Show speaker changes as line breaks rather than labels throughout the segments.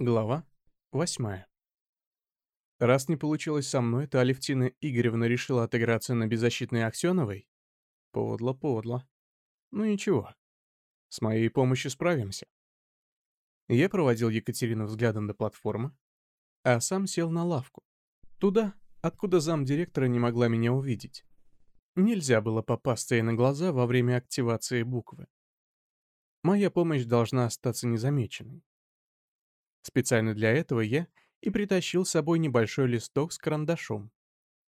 Глава восьмая. Раз не получилось со мной, то Алевтина Игоревна решила отыграться на беззащитной Аксеновой? Подло-подло. Ну ничего. С моей помощью справимся. Я проводил Екатерину взглядом до платформы, а сам сел на лавку. Туда, откуда замдиректора не могла меня увидеть. Нельзя было попасться ей на глаза во время активации буквы. Моя помощь должна остаться незамеченной. Специально для этого я и притащил с собой небольшой листок с карандашом.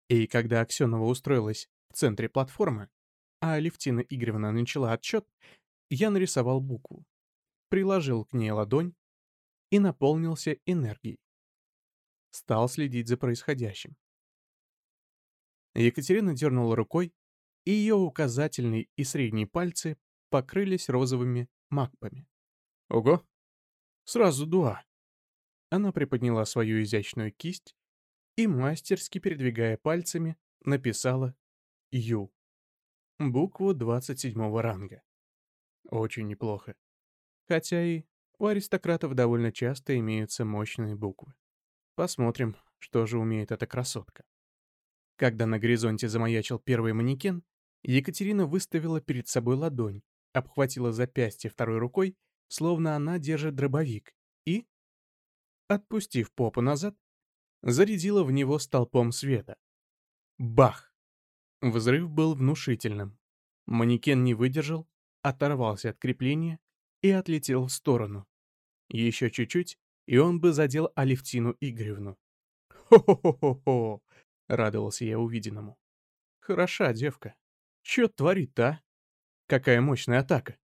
И когда Аксенова устроилась в центре платформы, а Алевтина Игоревна начала отчет, я нарисовал букву, приложил к ней ладонь и наполнился энергией. Стал следить за происходящим. Екатерина дернула рукой, и ее указательный и средний пальцы покрылись розовыми макпами. Ого! Сразу дуа! Она приподняла свою изящную кисть и, мастерски передвигая пальцами, написала «Ю». Букву 27 ранга. Очень неплохо. Хотя и у аристократов довольно часто имеются мощные буквы. Посмотрим, что же умеет эта красотка. Когда на горизонте замаячил первый манекен, Екатерина выставила перед собой ладонь, обхватила запястье второй рукой, словно она держит дробовик, отпустив попу назад, зарядила в него столпом света. Бах! Взрыв был внушительным. Манекен не выдержал, оторвался от крепления и отлетел в сторону. Еще чуть-чуть, и он бы задел Алевтину Игоревну. «Хо-хо-хо-хо-хо!» — радовался я увиденному. «Хороша девка. Чё творит-то, а? Какая мощная атака!»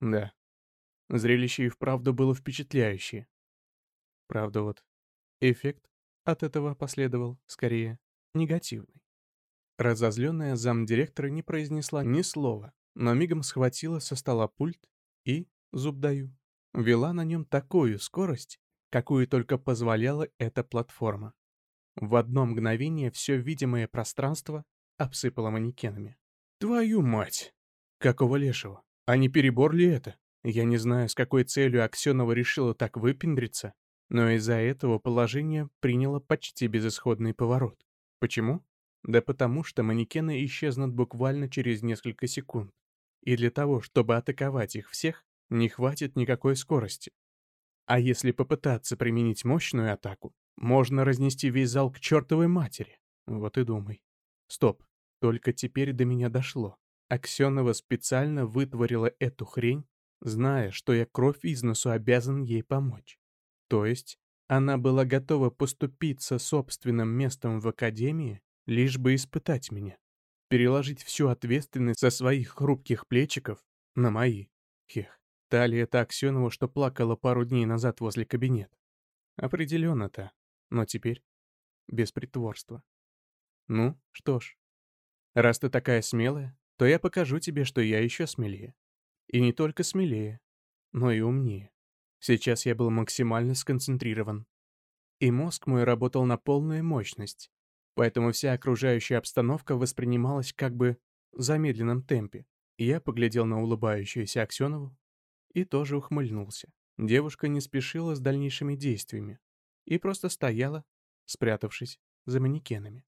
Да, зрелище и вправду было впечатляющее. Правда вот, эффект от этого последовал, скорее, негативный. Разозленная замдиректора не произнесла ни слова, но мигом схватила со стола пульт и, зуб даю, вела на нем такую скорость, какую только позволяла эта платформа. В одно мгновение все видимое пространство обсыпало манекенами. «Твою мать! Какого лешего? А не перебор ли это? Я не знаю, с какой целью Аксенова решила так выпендриться, но из-за этого положение приняло почти безысходный поворот. Почему? Да потому что манекены исчезнут буквально через несколько секунд. И для того, чтобы атаковать их всех, не хватит никакой скорости. А если попытаться применить мощную атаку, можно разнести весь зал к чертовой матери. Вот и думай. Стоп, только теперь до меня дошло. Аксенова специально вытворила эту хрень, зная, что я кровь из носу обязан ей помочь. То есть она была готова поступиться собственным местом в академии, лишь бы испытать меня. Переложить всю ответственность со своих хрупких плечиков на мои. Хех, талия та Аксенова, что плакала пару дней назад возле кабинета. Определенно-то. Но теперь без притворства. Ну, что ж. Раз ты такая смелая, то я покажу тебе, что я еще смелее. И не только смелее, но и умнее. Сейчас я был максимально сконцентрирован. И мозг мой работал на полную мощность, поэтому вся окружающая обстановка воспринималась как бы в замедленном темпе. Я поглядел на улыбающуюся Аксенову и тоже ухмыльнулся. Девушка не спешила с дальнейшими действиями и просто стояла, спрятавшись за манекенами.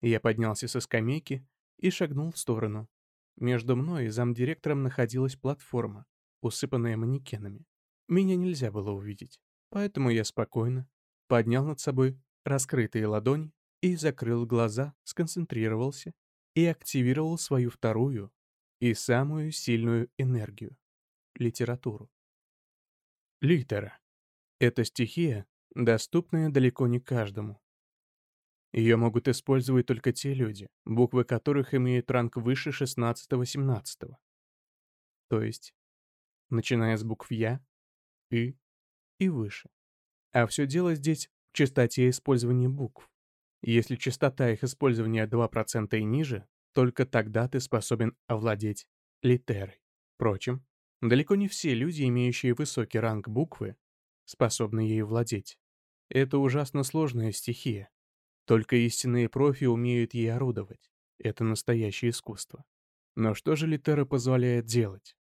Я поднялся со скамейки и шагнул в сторону. Между мной и замдиректором находилась платформа, усыпанная манекенами. Меня нельзя было увидеть, поэтому я спокойно поднял над собой раскрытые ладони и закрыл глаза, сконцентрировался и активировал свою вторую и самую сильную энергию — литературу. Литера — это стихия, доступная далеко не каждому. Ее могут использовать только те люди, буквы которых имеют ранг выше 16-17. То есть, начиная с букв «Я», и и выше. А все дело здесь в частоте использования букв. Если частота их использования 2% и ниже, только тогда ты способен овладеть литерой. Впрочем, далеко не все люди, имеющие высокий ранг буквы, способны ею владеть. Это ужасно сложная стихия. Только истинные профи умеют ей орудовать. Это настоящее искусство. Но что же литера позволяет делать?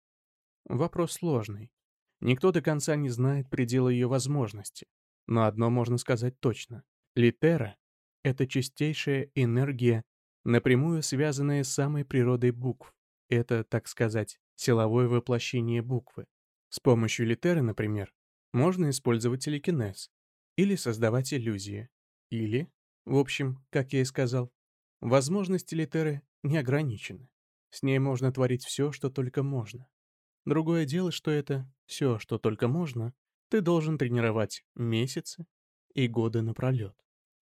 Вопрос сложный. Никто до конца не знает предела ее возможности. Но одно можно сказать точно. Литера — это чистейшая энергия, напрямую связанная с самой природой букв. Это, так сказать, силовое воплощение буквы. С помощью литеры, например, можно использовать телекинез или создавать иллюзии. Или, в общем, как я и сказал, возможности литеры не ограничены. С ней можно творить все, что только можно. Другое дело, что это все, что только можно, ты должен тренировать месяцы и годы напролет.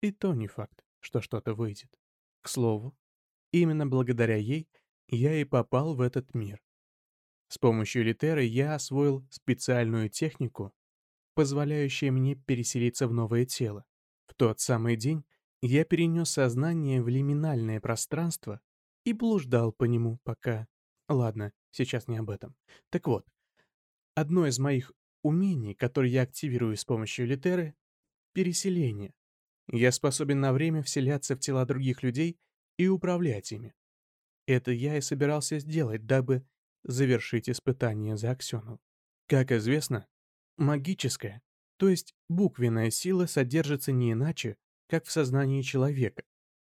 И то не факт, что что-то выйдет. К слову, именно благодаря ей я и попал в этот мир. С помощью литеры я освоил специальную технику, позволяющую мне переселиться в новое тело. В тот самый день я перенес сознание в лиминальное пространство и блуждал по нему, пока... Ладно, сейчас не об этом. Так вот, одно из моих умений, которое я активирую с помощью литеры — переселение. Я способен на время вселяться в тела других людей и управлять ими. Это я и собирался сделать, дабы завершить испытание за Аксену. Как известно, магическая, то есть буквенная сила содержится не иначе, как в сознании человека.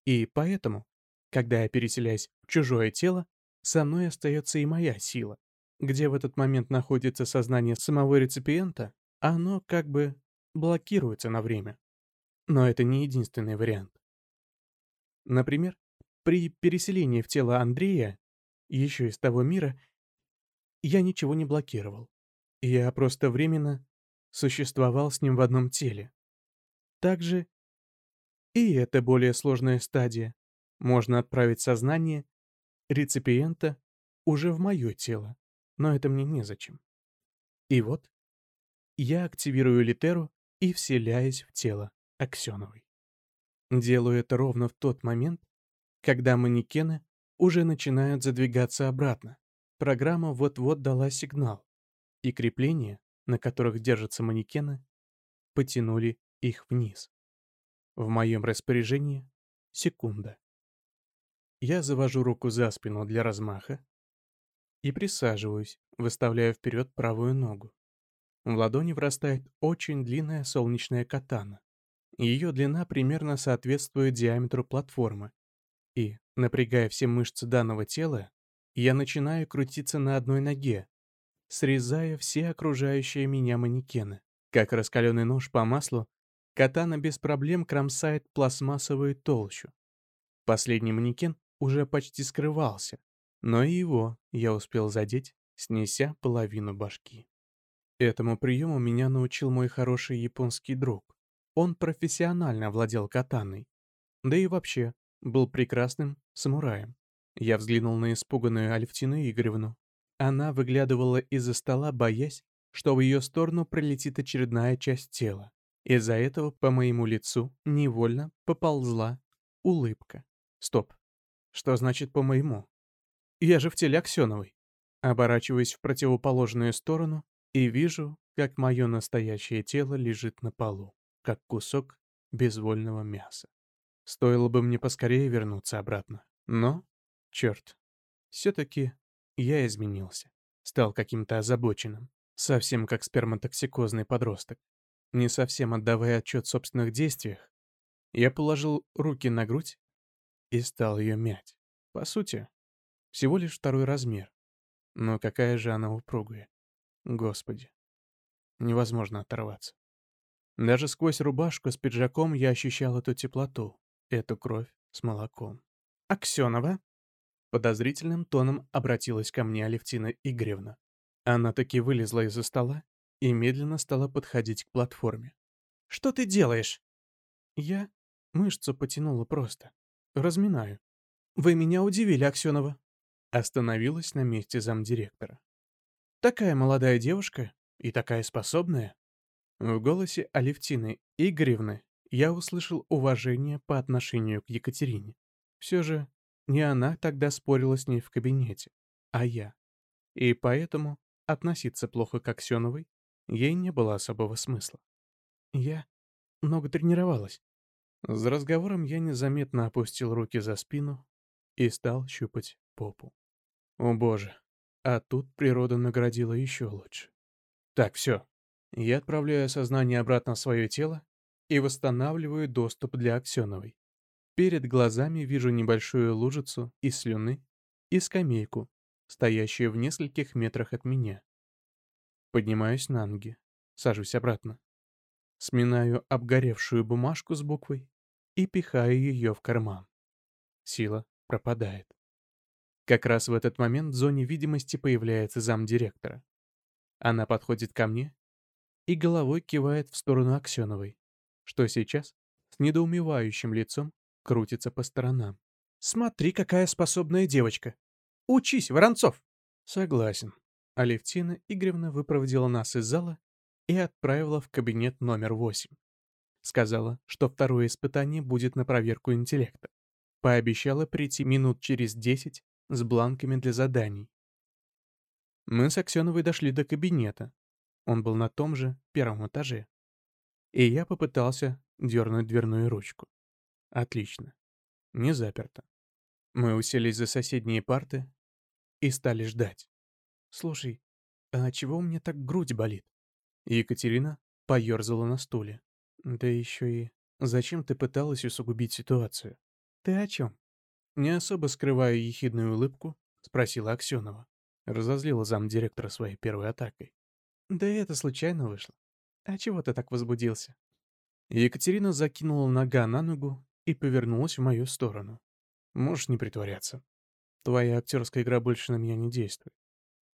И поэтому, когда я переселяюсь в чужое тело, со мной остается и моя сила. Где в этот момент находится сознание самого реципиента, оно как бы блокируется на время. Но это не единственный вариант. Например, при переселении в тело Андрея, еще из того мира, я ничего не блокировал. Я просто временно существовал с ним в одном теле. Также и это более сложная стадия. Можно отправить сознание реципиента уже в мое тело, но это мне незачем. И вот я активирую литеру и вселяюсь в тело Аксеновой. Делаю это ровно в тот момент, когда манекены уже начинают задвигаться обратно. Программа вот-вот дала сигнал, и крепления, на которых держатся манекены, потянули их вниз. В моем распоряжении секунда. Я завожу руку за спину для размаха и присаживаюсь, выставляя вперед правую ногу. В ладони врастает очень длинная солнечная катана. Ее длина примерно соответствует диаметру платформы. И, напрягая все мышцы данного тела, я начинаю крутиться на одной ноге, срезая все окружающие меня манекены. Как раскаленный нож по маслу, катана без проблем кромсает пластмассовую толщу. Последний манекен уже почти скрывался, но и его я успел задеть, снеся половину башки. Этому приему меня научил мой хороший японский друг. Он профессионально владел катаной, да и вообще был прекрасным самураем. Я взглянул на испуганную Алевтину Игоревну. Она выглядывала из-за стола, боясь, что в ее сторону пролетит очередная часть тела. Из-за этого по моему лицу невольно поползла улыбка. Стоп. Что значит «по моему»? Я же в теле Аксеновой. Оборачиваюсь в противоположную сторону и вижу, как мое настоящее тело лежит на полу, как кусок безвольного мяса. Стоило бы мне поскорее вернуться обратно. Но Черт. Все-таки я изменился. Стал каким-то озабоченным. Совсем как сперматоксикозный подросток. Не совсем отдавая отчет в собственных действиях, я положил руки на грудь и стал ее мять. По сути, всего лишь второй размер. Но какая же она упругая. Господи. Невозможно оторваться. Даже сквозь рубашку с пиджаком я ощущал эту теплоту, эту кровь с молоком. «Аксенова?» Подозрительным тоном обратилась ко мне Алевтина Игоревна. Она таки вылезла из-за стола и медленно стала подходить к платформе. «Что ты делаешь?» «Я мышцу потянула просто. Разминаю». «Вы меня удивили, Аксенова». Остановилась на месте замдиректора. «Такая молодая девушка и такая способная». В голосе Алевтины Игоревны я услышал уважение по отношению к Екатерине. Все же не она тогда спорила с ней в кабинете, а я. И поэтому относиться плохо к Аксеновой ей не было особого смысла. Я много тренировалась. За разговором я незаметно опустил руки за спину и стал щупать попу. О боже, а тут природа наградила еще лучше. Так, все. Я отправляю сознание обратно в свое тело и восстанавливаю доступ для Аксеновой. Перед глазами вижу небольшую лужицу из слюны и скамейку, стоящую в нескольких метрах от меня. Поднимаюсь на ноги, сажусь обратно. Сминаю обгоревшую бумажку с буквой и пихаю ее в карман. Сила пропадает. Как раз в этот момент в зоне видимости появляется замдиректора. Она подходит ко мне и головой кивает в сторону Аксеновой, что сейчас с недоумевающим лицом крутится по сторонам. «Смотри, какая способная девочка! Учись, Воронцов!» «Согласен». Алевтина Игоревна выпроводила нас из зала и отправила в кабинет номер восемь. Сказала, что второе испытание будет на проверку интеллекта. Пообещала прийти минут через десять с бланками для заданий. Мы с Аксеновой дошли до кабинета. Он был на том же первом этаже. И я попытался дернуть дверную ручку. Отлично. Не заперто. Мы уселись за соседние парты и стали ждать. «Слушай, а чего у меня так грудь болит?» Екатерина поерзала на стуле. «Да еще и... Зачем ты пыталась усугубить ситуацию?» «Ты о чем?» Не особо скрывая ехидную улыбку, спросила Аксенова. Разозлила замдиректора своей первой атакой. «Да это случайно вышло. А чего ты так возбудился?» Екатерина закинула нога на ногу и повернулась в мою сторону. «Можешь не притворяться. Твоя актерская игра больше на меня не действует».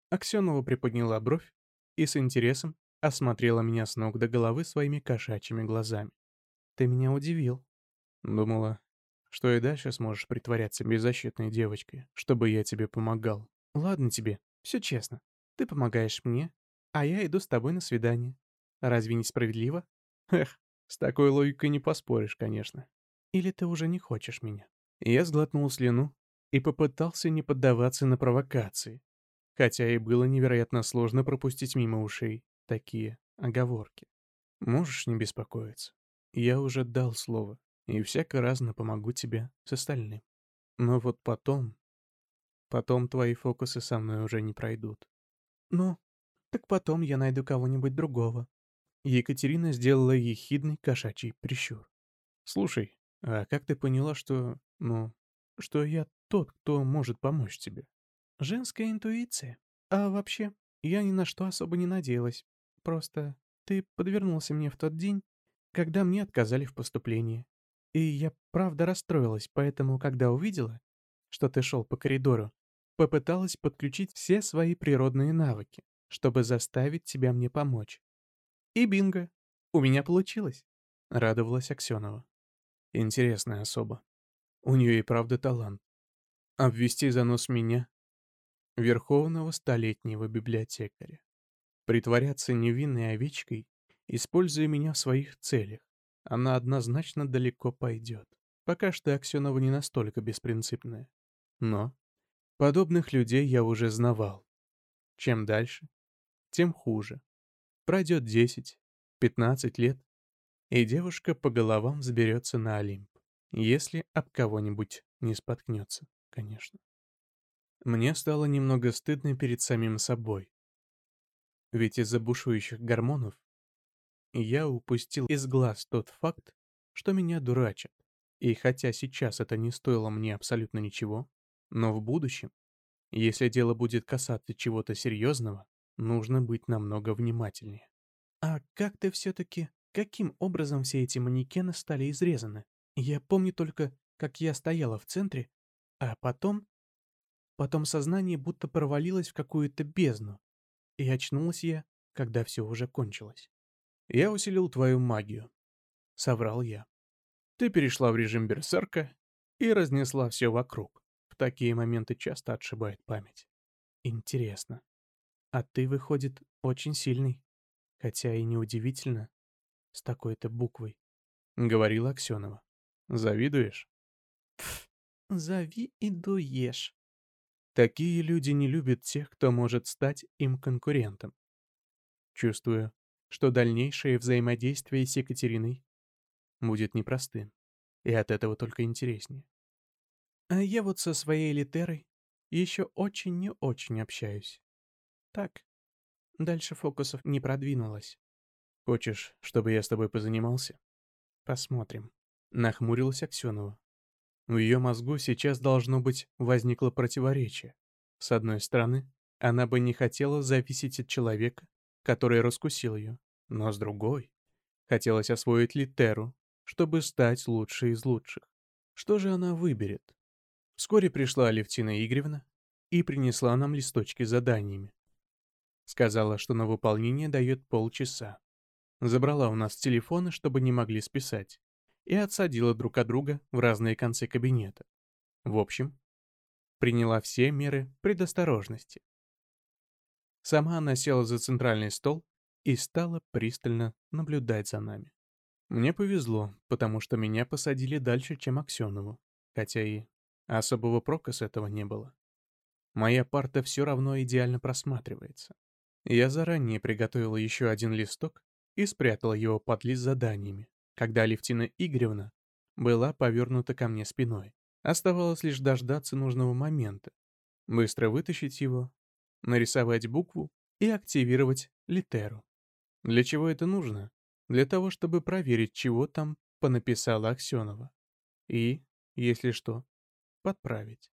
Аксенова приподняла бровь и с интересом осмотрела меня с ног до головы своими кошачьими глазами. «Ты меня удивил». Думала, что и дальше сможешь притворяться беззащитной девочкой, чтобы я тебе помогал. Ладно тебе, все честно. Ты помогаешь мне, а я иду с тобой на свидание. Разве не справедливо? Эх, с такой логикой не поспоришь, конечно. Или ты уже не хочешь меня? Я сглотнул слюну и попытался не поддаваться на провокации, хотя и было невероятно сложно пропустить мимо ушей такие оговорки. Можешь не беспокоиться. Я уже дал слово, и всяко разно помогу тебе с остальным. Но вот потом... Потом твои фокусы со мной уже не пройдут. Ну, так потом я найду кого-нибудь другого. Екатерина сделала ехидный кошачий прищур. Слушай, а как ты поняла, что... ну... что я тот, кто может помочь тебе? Женская интуиция. А вообще, я ни на что особо не надеялась. Просто ты подвернулся мне в тот день, когда мне отказали в поступлении. И я правда расстроилась, поэтому, когда увидела, что ты шел по коридору, попыталась подключить все свои природные навыки, чтобы заставить тебя мне помочь. И бинго, у меня получилось, — радовалась Аксенова. Интересная особа. У нее и правда талант. Обвести за нос меня, верховного столетнего библиотекаря. Притворяться невинной овечкой, используя меня в своих целях она однозначно далеко пойдет. Пока что Аксенова не настолько беспринципная. Но подобных людей я уже знавал. Чем дальше, тем хуже. Пройдет 10, 15 лет, и девушка по головам взберется на Олимп. Если об кого-нибудь не споткнется, конечно. Мне стало немного стыдно перед самим собой. Ведь из-за бушующих гормонов я упустил из глаз тот факт, что меня дурачат. И хотя сейчас это не стоило мне абсолютно ничего, но в будущем, если дело будет касаться чего-то серьезного, нужно быть намного внимательнее. А как ты все-таки, каким образом все эти манекены стали изрезаны? Я помню только, как я стояла в центре, а потом... Потом сознание будто провалилось в какую-то бездну, и очнулась я, когда все уже кончилось. «Я усилил твою магию», — соврал я. Ты перешла в режим берсерка и разнесла все вокруг. В такие моменты часто отшибает память. Интересно. А ты, выходит, очень сильный. Хотя и неудивительно, с такой-то буквой. Говорила Аксенова. Завидуешь? Пф, зави и дуешь. Такие люди не любят тех, кто может стать им конкурентом. Чувствую, что дальнейшее взаимодействие с Екатериной будет непростым, и от этого только интереснее. А я вот со своей литерой еще очень не очень общаюсь. Так, Дальше фокусов не продвинулось. Хочешь, чтобы я с тобой позанимался? Посмотрим. Нахмурилась Аксенова. В ее мозгу сейчас должно быть возникло противоречие. С одной стороны, она бы не хотела зависеть от человека, который раскусил ее, но с другой, хотелось освоить литеру, чтобы стать лучшей из лучших. Что же она выберет? Вскоре пришла Алевтина Игоревна и принесла нам листочки с заданиями. Сказала, что на выполнение дает полчаса. Забрала у нас телефоны, чтобы не могли списать, и отсадила друг от друга в разные концы кабинета. В общем, приняла все меры предосторожности. Сама она села за центральный стол и стала пристально наблюдать за нами. Мне повезло, потому что меня посадили дальше, чем Аксенову, хотя и особого прока с этого не было. Моя парта все равно идеально просматривается. Я заранее приготовила еще один листок и спрятала его под лист заданиями, когда Алевтина Игоревна была повернута ко мне спиной. Оставалось лишь дождаться нужного момента, быстро вытащить его, нарисовать букву и активировать литеру. Для чего это нужно? Для того, чтобы проверить, чего там понаписала Аксенова. И, если что, подправить.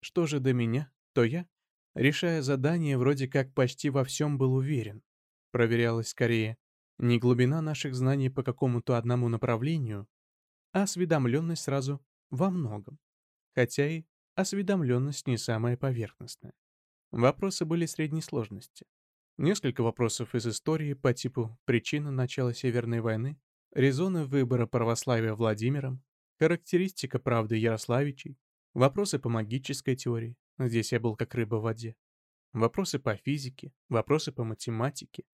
Что же до меня, то я, решая задание, вроде как почти во всем был уверен. Проверялось скорее не глубина наших знаний по какому-то одному направлению, а осведомленность сразу во многом. Хотя и осведомленность не самая поверхностная. Вопросы были средней сложности. Несколько вопросов из истории по типу «Причина начала Северной войны», «Резоны выбора православия Владимиром», «Характеристика правды Ярославичей», вопросы по магической теории, здесь я был как рыба в воде, вопросы по физике, вопросы по математике,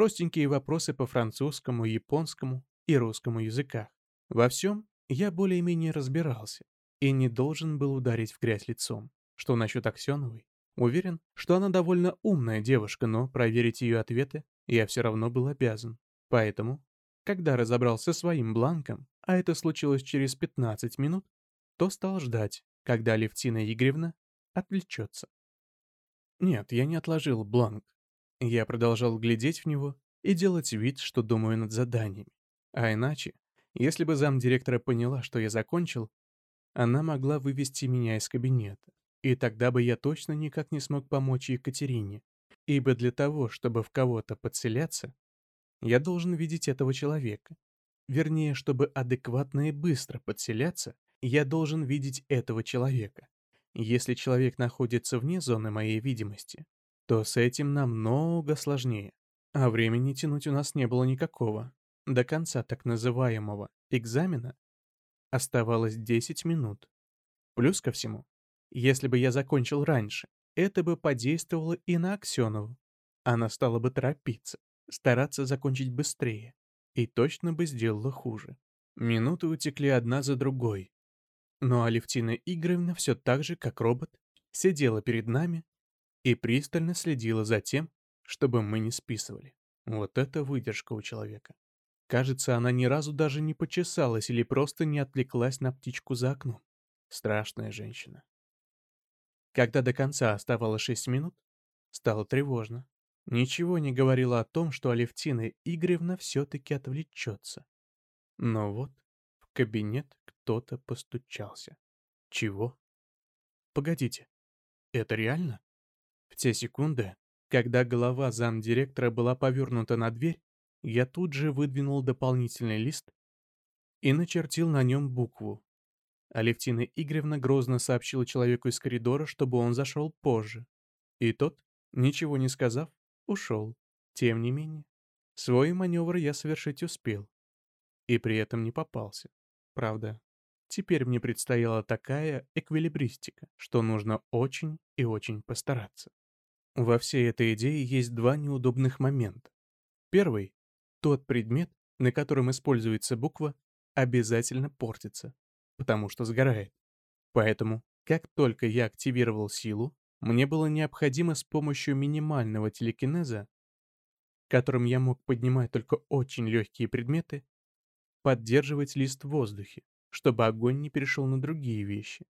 простенькие вопросы по французскому, японскому и русскому языках. Во всем я более-менее разбирался и не должен был ударить в грязь лицом. Что насчет Аксеновой? Уверен, что она довольно умная девушка, но проверить ее ответы я все равно был обязан. Поэтому, когда разобрался своим бланком, а это случилось через 15 минут, то стал ждать, когда Левтина Игоревна отвлечется. Нет, я не отложил бланк. Я продолжал глядеть в него и делать вид, что думаю над заданиями. А иначе, если бы замдиректора поняла, что я закончил, она могла вывести меня из кабинета. И тогда бы я точно никак не смог помочь Екатерине, ибо для того, чтобы в кого-то подселяться, я должен видеть этого человека. Вернее, чтобы адекватно и быстро подселяться, я должен видеть этого человека. Если человек находится вне зоны моей видимости, то с этим намного сложнее. А времени тянуть у нас не было никакого. До конца так называемого экзамена оставалось 10 минут. Плюс ко всему, если бы я закончил раньше, это бы подействовало и на Аксенову. Она стала бы торопиться, стараться закончить быстрее, и точно бы сделала хуже. Минуты утекли одна за другой. Но Алевтина Игоревна все так же, как робот, сидела перед нами и пристально следила за тем, чтобы мы не списывали. Вот это выдержка у человека. Кажется, она ни разу даже не почесалась или просто не отвлеклась на птичку за окном. Страшная женщина. Когда до конца оставалось шесть минут, стало тревожно. Ничего не говорило о том, что Алевтина Игоревна все-таки отвлечется. Но вот в кабинет кто-то постучался. Чего? Погодите, это реально? Те секунды, когда голова замдиректора была повернута на дверь, я тут же выдвинул дополнительный лист и начертил на нем букву Алевтина Игоревна грозно сообщила человеку из коридора, чтобы он зашел позже. И тот, ничего не сказав, ушел. Тем не менее, свой маневр я совершить успел. И при этом не попался. Правда, теперь мне предстояла такая эквилибристика, что нужно очень и очень постараться. Во всей этой идее есть два неудобных момента. Первый — тот предмет, на котором используется буква, обязательно портится потому что сгорает. Поэтому, как только я активировал силу, мне было необходимо с помощью минимального телекинеза, которым я мог поднимать только очень легкие предметы, поддерживать лист в воздухе, чтобы огонь не перешел на другие вещи.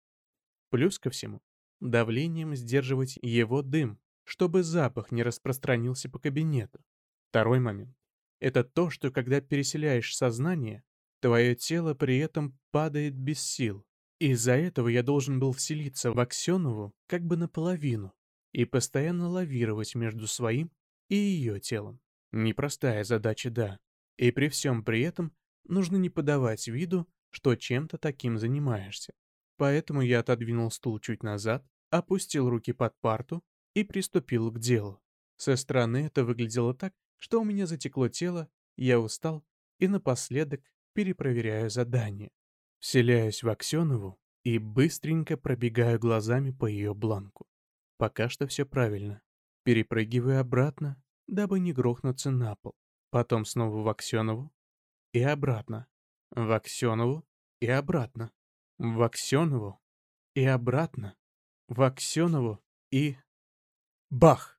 Плюс ко всему, давлением сдерживать его дым, чтобы запах не распространился по кабинету. Второй момент — это то, что когда переселяешь сознание, твое тело при этом падает без сил. Из-за этого я должен был вселиться в Аксенову как бы наполовину и постоянно лавировать между своим и ее телом. Непростая задача, да. И при всем при этом нужно не подавать виду, что чем-то таким занимаешься. Поэтому я отодвинул стул чуть назад, опустил руки под парту и приступил к делу. Со стороны это выглядело так, что у меня затекло тело, я устал и напоследок перепроверяю задание. Вселяюсь в Аксенову и быстренько пробегаю глазами по ее бланку. Пока что все правильно. Перепрыгиваю обратно, дабы не грохнуться на пол. Потом снова в Аксенову и обратно. В Аксенову и обратно. В Аксенову и обратно. В Аксенову и... Бах!